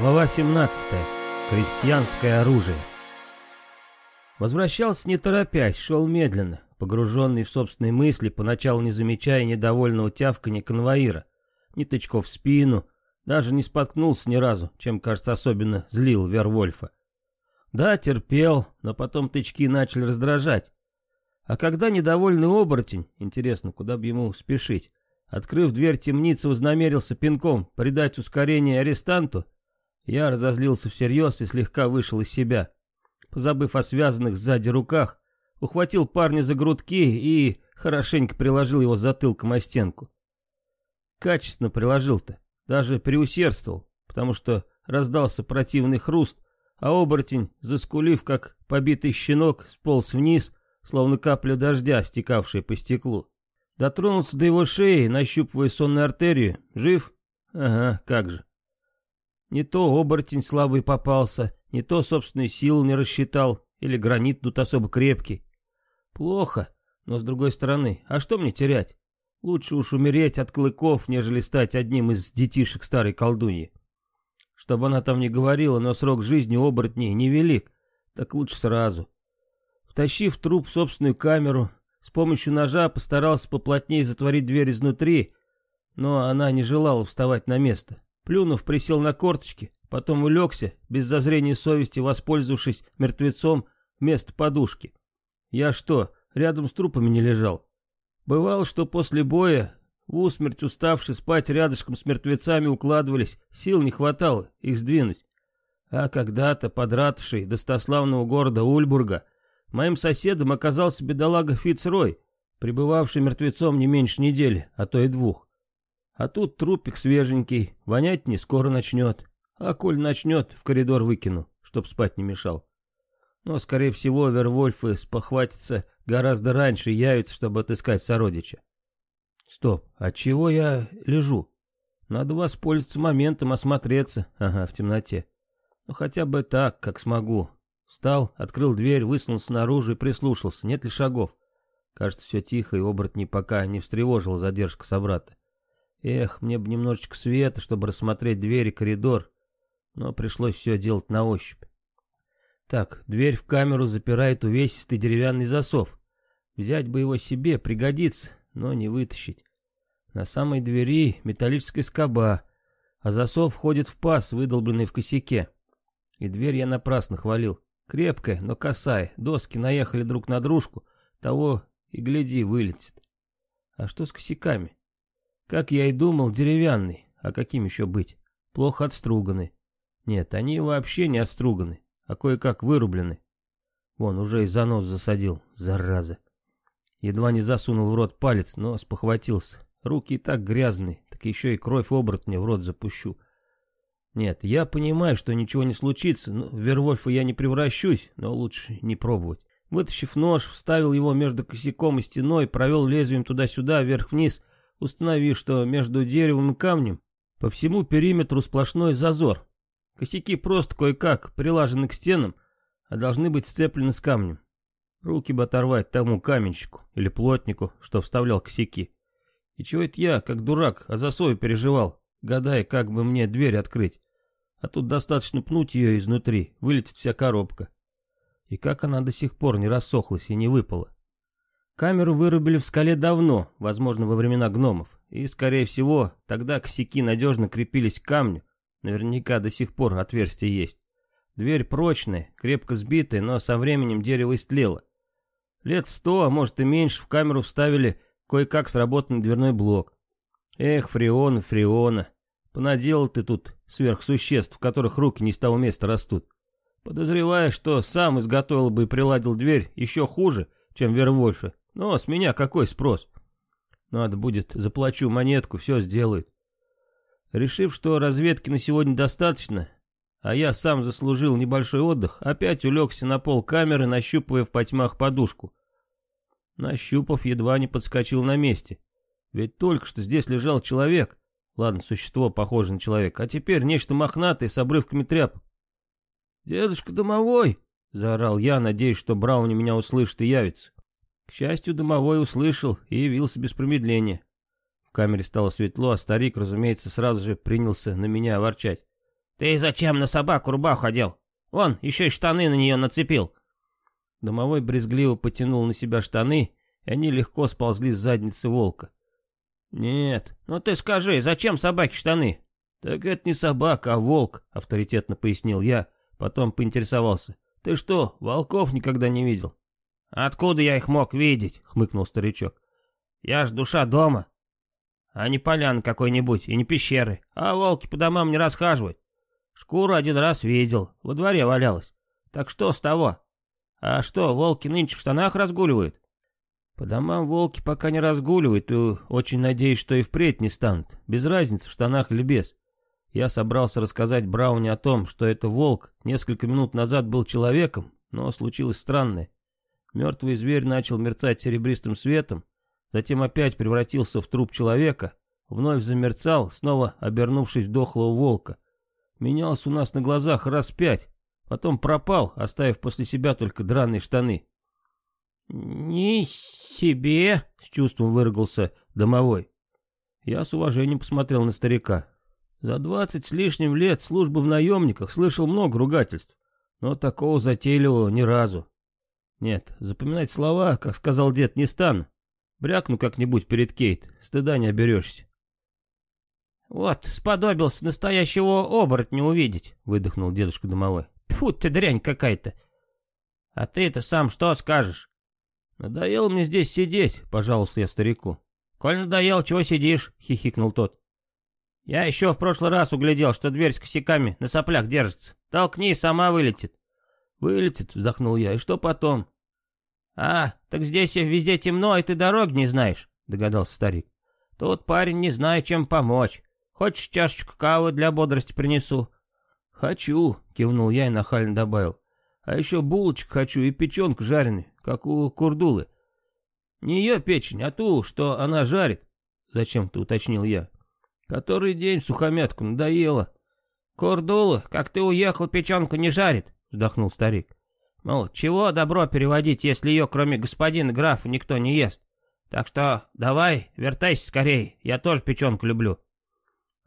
Глава 17. Крестьянское оружие. Возвращался не торопясь, шел медленно, погруженный в собственные мысли, поначалу не замечая недовольного тявканья конвоира, ни тычков в спину, даже не споткнулся ни разу, чем, кажется, особенно злил Вервольфа. Да, терпел, но потом тычки начали раздражать. А когда недовольный оборотень, интересно, куда бы ему спешить, открыв дверь темницы, вознамерился пинком придать ускорение арестанту, я разозлился всерьез и слегка вышел из себя. Позабыв о связанных сзади руках, ухватил парня за грудки и хорошенько приложил его затылком о стенку. Качественно приложил-то, даже преусердствовал, потому что раздался противный хруст, а оборотень, заскулив, как побитый щенок, сполз вниз, словно капля дождя, стекавшая по стеклу. Дотронулся до его шеи, нащупывая сонную артерию. Жив? Ага, как же. Не то оборотень слабый попался, не то собственные силы не рассчитал, или гранит тут особо крепкий. Плохо, но с другой стороны, а что мне терять? Лучше уж умереть от клыков, нежели стать одним из детишек старой колдуньи. Чтобы она там не говорила, но срок жизни оборотней невелик, так лучше сразу. Втащив труп в собственную камеру, с помощью ножа постарался поплотнее затворить дверь изнутри, но она не желала вставать на место. Плюнув, присел на корточки, потом улегся, без зазрения совести воспользовавшись мертвецом вместо подушки. Я что, рядом с трупами не лежал? Бывало, что после боя, в усмерть уставший, спать рядышком с мертвецами укладывались, сил не хватало их сдвинуть. А когда-то под ратушей достославного города Ульбурга моим соседом оказался бедолага Фицрой, пребывавший мертвецом не меньше недели, а то и двух. А тут трупик свеженький, вонять не скоро начнет. А коль начнет, в коридор выкину, чтоб спать не мешал. Но, скорее всего, Вервольфы спохватятся гораздо раньше и явятся, чтобы отыскать сородича. Стоп, а чего я лежу? Надо воспользоваться моментом, осмотреться. Ага, в темноте. Ну, хотя бы так, как смогу. Встал, открыл дверь, высунулся наружу и прислушался, нет ли шагов. Кажется, все тихо, и оборотни пока не встревожила задержка собрата. Эх, мне бы немножечко света, чтобы рассмотреть дверь и коридор, но пришлось все делать на ощупь. Так, дверь в камеру запирает увесистый деревянный засов. Взять бы его себе, пригодится, но не вытащить. На самой двери металлическая скоба, а засов входит в паз, выдолбленный в косяке. И дверь я напрасно хвалил. Крепкая, но косая, доски наехали друг на дружку, того и гляди, вылетит. А что с косяками? Как я и думал, деревянный. А каким еще быть? Плохо отструганы. Нет, они вообще не отструганы, а кое-как вырублены. Вон, уже и занос засадил, зараза. Едва не засунул в рот палец, но спохватился. Руки и так грязные, так еще и кровь оборотня в рот запущу. Нет, я понимаю, что ничего не случится, но в Вервольфа я не превращусь, но лучше не пробовать. Вытащив нож, вставил его между косяком и стеной, провел лезвием туда-сюда, вверх-вниз — установив, что между деревом и камнем по всему периметру сплошной зазор. Косяки просто кое-как прилажены к стенам, а должны быть сцеплены с камнем. Руки бы оторвать тому каменщику или плотнику, что вставлял косяки. И чего это я, как дурак, о засове переживал, гадая, как бы мне дверь открыть. А тут достаточно пнуть ее изнутри, вылетит вся коробка. И как она до сих пор не рассохлась и не выпала. Камеру вырубили в скале давно, возможно, во времена гномов, и, скорее всего, тогда косяки надежно крепились к камню, наверняка до сих пор отверстие есть. Дверь прочная, крепко сбитая, но со временем дерево истлело. Лет сто, а может и меньше, в камеру вставили кое-как сработанный дверной блок. Эх, Фреона, Фреона, понаделал ты тут сверхсуществ, в которых руки не с того места растут. Подозревая, что сам изготовил бы и приладил дверь еще хуже, чем Вервольфы, но с меня какой спрос? Надо будет, заплачу монетку, все сделают. Решив, что разведки на сегодня достаточно, а я сам заслужил небольшой отдых, опять улегся на пол камеры, нащупывая в потьмах подушку. Нащупав, едва не подскочил на месте. Ведь только что здесь лежал человек. Ладно, существо похоже на человека, а теперь нечто мохнатое с обрывками тряпок. «Дедушка домовой!» — заорал я, надеясь, что Брауни меня услышит и явится. К счастью, домовой услышал и явился без промедления. В камере стало светло, а старик, разумеется, сразу же принялся на меня ворчать. Ты зачем на собаку рубаху одел? Вон, еще и штаны на нее нацепил. Домовой брезгливо потянул на себя штаны, и они легко сползли с задницы волка. «Нет, ну ты скажи, зачем собаке штаны?» «Так это не собака, а волк», — авторитетно пояснил я, потом поинтересовался. «Ты что, волков никогда не видел?» «Откуда я их мог видеть?» — хмыкнул старичок. «Я ж душа дома, а не полян какой-нибудь и не пещеры, а волки по домам не расхаживают. Шкуру один раз видел, во дворе валялась. Так что с того? А что, волки нынче в штанах разгуливают?» По домам волки пока не разгуливают, и очень надеюсь, что и впредь не станут. Без разницы, в штанах или без. Я собрался рассказать Брауне о том, что это волк несколько минут назад был человеком, но случилось странное. Мертвый зверь начал мерцать серебристым светом, затем опять превратился в труп человека, вновь замерцал, снова обернувшись дохлого волка. Менялся у нас на глазах раз пять, потом пропал, оставив после себя только драные штаны. «Не себе!» — с чувством выругался домовой. Я с уважением посмотрел на старика. За двадцать с лишним лет службы в наемниках слышал много ругательств, но такого затейливого ни разу. Нет, запоминать слова, как сказал дед, не стану. Брякну как-нибудь перед Кейт, стыда не оберешься. «Вот, сподобился настоящего оборотня увидеть», — выдохнул дедушка домовой. «Тьфу ты, дрянь какая-то! А ты-то сам что скажешь?» «Надоело мне здесь сидеть», — пожаловался я старику. «Коль надоел, чего сидишь?» — хихикнул тот. «Я еще в прошлый раз углядел, что дверь с косяками на соплях держится. Толкни, сама вылетит». «Вылетит», — вздохнул я, — «и что потом?» «А, так здесь везде темно, и ты дорог не знаешь», — догадался старик. «Тут парень не знает, чем помочь. Хочешь чашечку кавы для бодрости принесу?» «Хочу», — кивнул я и нахально добавил. «А еще булочек хочу и печенку жареную как у Курдулы. Не ее печень, а ту, что она жарит, зачем-то уточнил я. Который день сухомятку надоело. Курдула, как ты уехал, печенку не жарит, вздохнул старик. Мол, чего добро переводить, если ее, кроме господина графа, никто не ест? Так что давай, вертайся скорее, я тоже печенку люблю.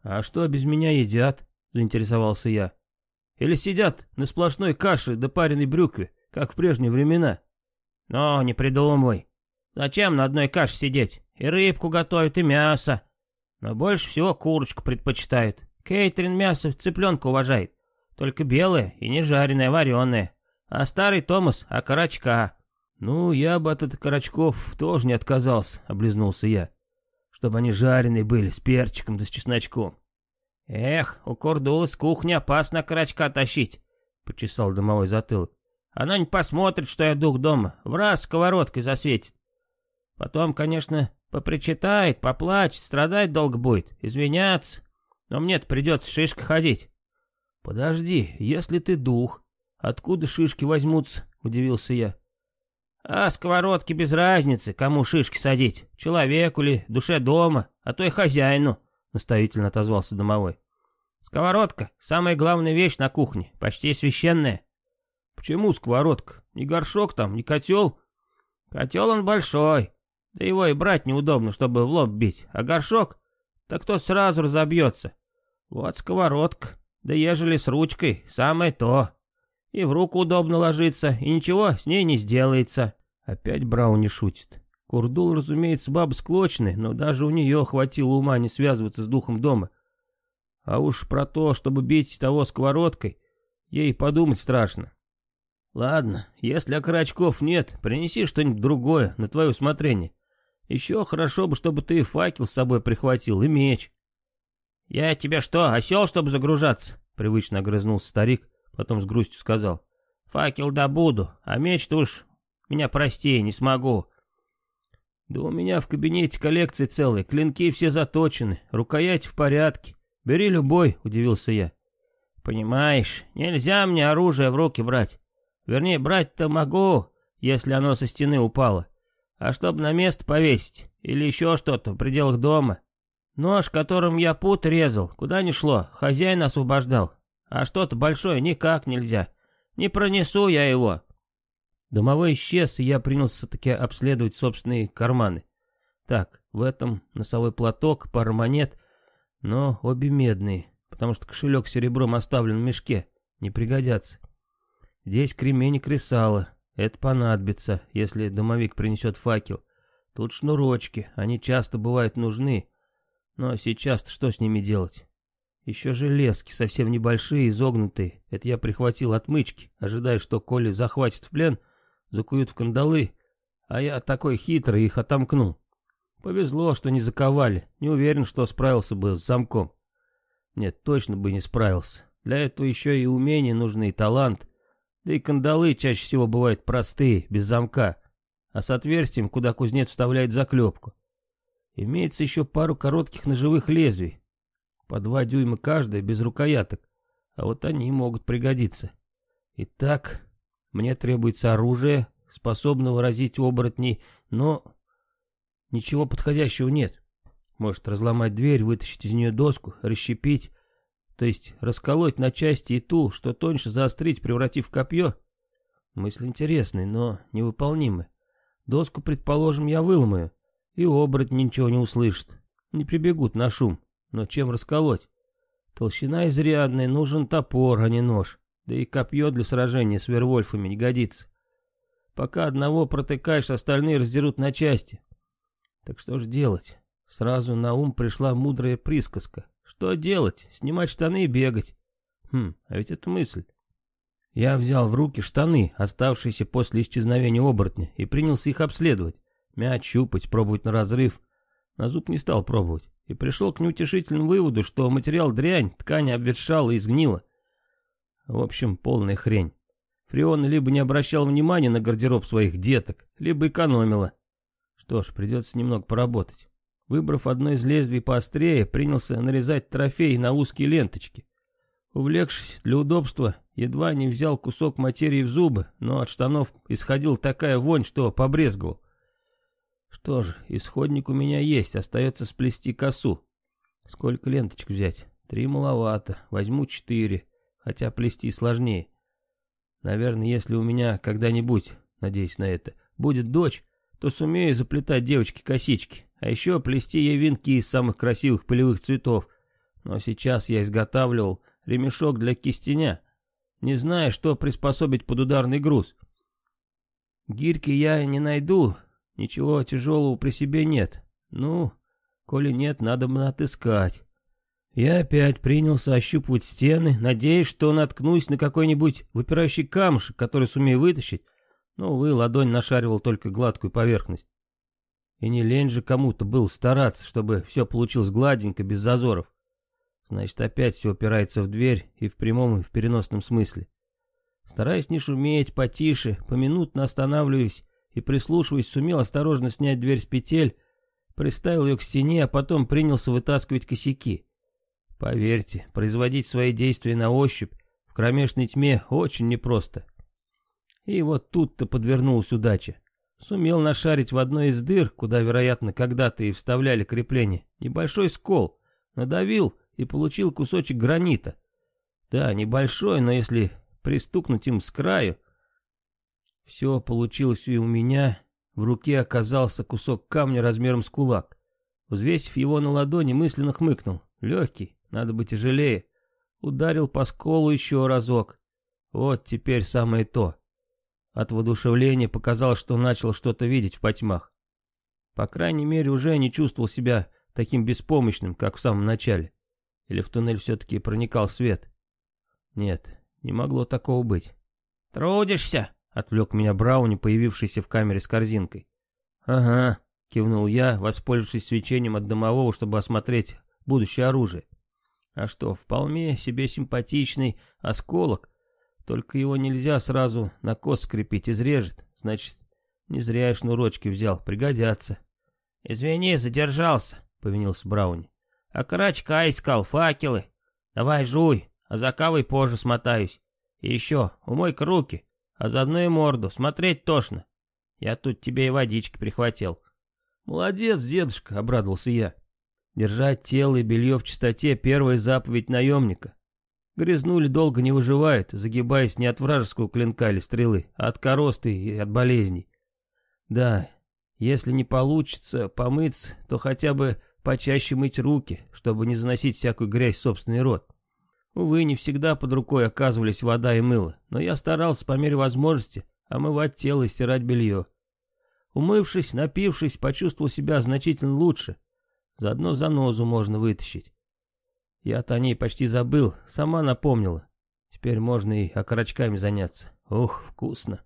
А что без меня едят? Заинтересовался я. Или сидят на сплошной каше да пареной брюкве, как в прежние времена? Но не придумывай. Зачем на одной каше сидеть? И рыбку готовят, и мясо. Но больше всего курочку предпочитают. Кейтрин мясо цыпленка уважает. Только белое и не жареное, а вареное. А старый Томас — окорочка. Ну, я бы от этих корочков тоже не отказался, облизнулся я. Чтобы они жареные были, с перчиком да с чесночком. Эх, у Курдулы с кухни опасно окорочка тащить, — почесал домовой затылок. Она не посмотрит, что я дух дома, в раз сковородкой засветит. Потом, конечно, попричитает, поплачет, страдать долго будет, извиняться. Но мне-то придется шишка ходить. Подожди, если ты дух, откуда шишки возьмутся? Удивился я. А сковородки без разницы, кому шишки садить, человеку ли, душе дома, а то и хозяину, наставительно отозвался домовой. Сковородка — самая главная вещь на кухне, почти священная. Почему сковородка? Ни горшок там, ни котел? Котел он большой, да его и брать неудобно, чтобы в лоб бить. А горшок? Так тот сразу разобьется. Вот сковородка, да ежели с ручкой, самое то. И в руку удобно ложиться, и ничего с ней не сделается. Опять Брауни шутит. Курдул, разумеется, баба склочная, но даже у нее хватило ума не связываться с духом дома. А уж про то, чтобы бить того сковородкой, ей подумать страшно. Ладно, если окорочков нет, принеси что-нибудь другое, на твое усмотрение. Еще хорошо бы, чтобы ты факел с собой прихватил и меч. Я тебе что, осел, чтобы загружаться? Привычно огрызнулся старик, потом с грустью сказал. Факел добуду, а меч-то уж меня прости, не смогу. Да у меня в кабинете коллекции целые, клинки все заточены, рукоять в порядке. Бери любой, удивился я. Понимаешь, нельзя мне оружие в руки брать. Вернее, брать-то могу, если оно со стены упало. А чтобы на место повесить, или еще что-то в пределах дома. Нож, которым я пут резал, куда ни шло, хозяин освобождал. А что-то большое никак нельзя. Не пронесу я его. Домовой исчез, и я принялся-таки обследовать собственные карманы. Так, в этом носовой платок, пара монет, но обе медные. потому что кошелек серебром оставлен в мешке, не пригодятся. Здесь кремень и кресало, это понадобится, если домовик принесет факел. Тут шнурочки, они часто бывают нужны, но сейчас что с ними делать? Еще железки, совсем небольшие, изогнутые. Это я прихватил отмычки, ожидая, что Коли захватит в плен, закуют в кандалы, а я такой хитрый их отомкнул. Повезло, что не заковали, не уверен, что справился бы с замком. Нет, точно бы не справился. Для этого еще и умения нужны, и талант. Да и кандалы чаще всего бывают простые, без замка, а с отверстием, куда кузнец вставляет заклепку. Имеется еще пару коротких ножевых лезвий, по два дюйма каждая, без рукояток. А вот они могут пригодиться. Итак, мне требуется оружие, способного разить оборотней, но ничего подходящего нет. Может разломать дверь, вытащить из нее доску, расщепить, то есть расколоть на части и ту, что тоньше заострить, превратив в копье. Мысль интересная, но невыполнимая. Доску, предположим, я выломаю, и оборотни ничего не услышат, не прибегут на шум. Но чем расколоть? Толщина изрядная, нужен топор, а не нож. Да и копье для сражения с вервольфами не годится. Пока одного протыкаешь, остальные раздерут на части. Так что ж делать? Сразу на ум пришла мудрая присказка. Что делать? Снимать штаны и бегать. Хм, а ведь это мысль. Я взял в руки штаны, оставшиеся после исчезновения оборотня, и принялся их обследовать. Мять, щупать, пробовать на разрыв. На зуб не стал пробовать и пришел к неутешительному выводу, что материал дрянь, ткань обветшала и изгнила. В общем, полная хрень. Фриона либо не обращал внимания на гардероб своих деток, либо экономила. Что ж, придется немного поработать. Выбрав одно из лезвий поострее, принялся нарезать трофеи на узкие ленточки. Увлекшись для удобства, едва не взял кусок материи в зубы, но от штанов исходила такая вонь, что побрезговал. Что ж, исходник у меня есть, остается сплести косу. Сколько ленточек взять? Три маловато, возьму четыре, хотя плести сложнее. Наверное, если у меня когда-нибудь, надеюсь на это, будет дочь, то сумею заплетать девочке косички, а еще плести ей венки из самых красивых полевых цветов. Но сейчас я изготавливал ремешок для кистеня, не зная, что приспособить под ударный груз. Гирьки я не найду, Ничего тяжелого при себе нет. Ну, коли нет, надо бы отыскать. Я опять принялся ощупывать стены, надеясь, что наткнусь на какой-нибудь выпирающий камушек, который сумею вытащить, но, увы, ладонь нашаривал только гладкую поверхность. И не лень же кому-то был стараться, чтобы все получилось гладенько, без зазоров. Значит, опять все упирается в дверь и в прямом, и в переносном смысле. Стараясь не шуметь, потише, поминутно останавливаюсь и, прислушиваясь, сумел осторожно снять дверь с петель, приставил ее к стене, а потом принялся вытаскивать косяки. Поверьте, производить свои действия на ощупь в кромешной тьме очень непросто. И вот тут-то подвернулась удача. Сумел нашарить в одной из дыр, куда, вероятно, когда-то и вставляли крепление, небольшой скол, надавил и получил кусочек гранита. Да, небольшой, но если пристукнуть им с краю, все получилось и у меня. В руке оказался кусок камня размером с кулак. Взвесив его на ладони, мысленно хмыкнул. Легкий, надо быть тяжелее. Ударил по сколу еще разок. Вот теперь самое то. От воодушевления показалось, что начал что-то видеть в потьмах. По крайней мере, уже не чувствовал себя таким беспомощным, как в самом начале. Или в туннель все-таки проникал свет? Нет, не могло такого быть. «Трудишься?» Отвлек меня Брауни, появившийся в камере с корзинкой. «Ага», — кивнул я, воспользовавшись свечением от домового, чтобы осмотреть будущее оружие. «А что, вполне себе симпатичный осколок, только его нельзя сразу на кост скрепить, изрежет. Значит, не зря я шнурочки взял, пригодятся». «Извини, задержался», — повинился Брауни. «А карачка искал, факелы. Давай жуй, а за кавой позже смотаюсь. И еще, умой-ка руки, а заодно и морду, смотреть тошно. Я тут тебе и водички прихватил. Молодец, дедушка, обрадовался я. Держать тело и белье в чистоте — первая заповедь наемника. Грязнули долго не выживают, загибаясь не от вражеского клинка или стрелы, а от коросты и от болезней. Да, если не получится помыться, то хотя бы почаще мыть руки, чтобы не заносить всякую грязь в собственный рот. Увы, не всегда под рукой оказывались вода и мыло, но я старался по мере возможности омывать тело и стирать белье. Умывшись, напившись, почувствовал себя значительно лучше. Заодно занозу можно вытащить. Я-то о ней почти забыл, сама напомнила. Теперь можно и окорочками заняться. Ух, вкусно.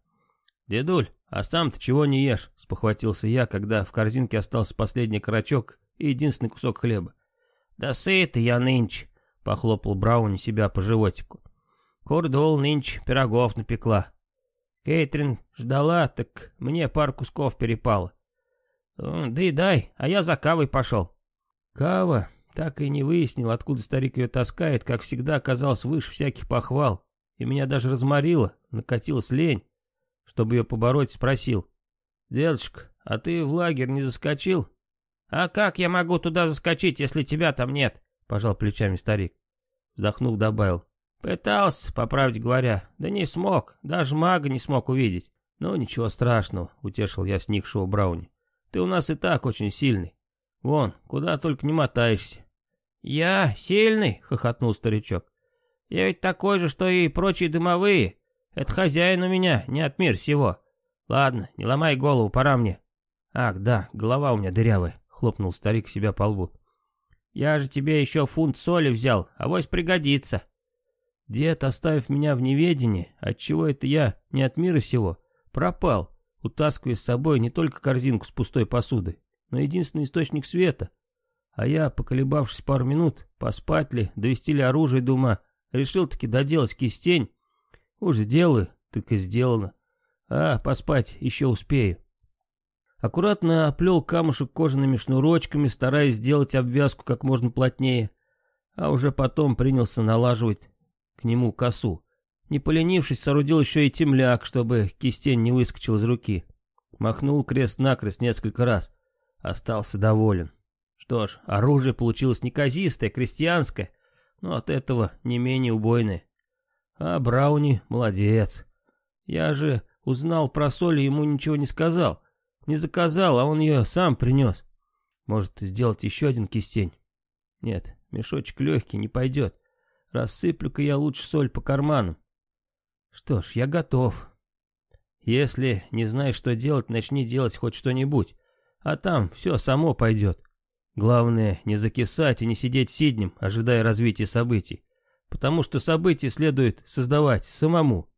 Дедуль, а сам ты чего не ешь? Спохватился я, когда в корзинке остался последний карачок и единственный кусок хлеба. Да сытый я нынче, похлопал Брауни себя по животику. Курдол нынче пирогов напекла. Кейтрин ждала, так мне пару кусков перепало. Да и дай, а я за кавой пошел. Кава, так и не выяснил, откуда старик ее таскает, как всегда оказалось выше всяких похвал. И меня даже разморило, накатилась лень. Чтобы ее побороть, спросил. «Дедушка, а ты в лагерь не заскочил?» «А как я могу туда заскочить, если тебя там нет?» Пожал плечами старик. Вздохнув, добавил. «Пытался, по правде говоря, да не смог, даже мага не смог увидеть. Ну, ничего страшного», — утешил я сникшего Брауни. «Ты у нас и так очень сильный. Вон, куда только не мотаешься. «Я сильный?» — хохотнул старичок. «Я ведь такой же, что и прочие дымовые. Это хозяин у меня, не от мира сего. Ладно, не ломай голову, пора мне». «Ах, да, голова у меня дырявая», — хлопнул старик себя по лбу. «Я же тебе еще фунт соли взял, авось пригодится». Дед, оставив меня в неведении, отчего это я не от мира сего, пропал, утаскивая с собой не только корзинку с пустой посудой, но единственный источник света. А я, поколебавшись пару минут, поспать ли, довести ли оружие до ума, решил таки доделать кистень. Уж сделаю, так и сделано. А, поспать еще успею. Аккуратно оплел камушек кожаными шнурочками, стараясь сделать обвязку как можно плотнее, а уже потом принялся налаживать к нему косу. Не поленившись, соорудил еще и темляк, чтобы кистень не выскочил из руки. Махнул крест-накрест несколько раз. Остался доволен. Что ж, оружие получилось неказистое, крестьянское, но от этого не менее убойное. А Брауни молодец. Я же узнал про соль и ему ничего не сказал. Не заказал, а он ее сам принес. Может, сделать еще один кистень? Нет, мешочек легкий, не пойдет. Рассыплю-ка я лучше соль по карманам. Что ж, я готов. Если не знаешь, что делать, начни делать хоть что-нибудь. А там все само пойдет. Главное, не закисать и не сидеть сиднем, ожидая развития событий. Потому что события следует создавать самому.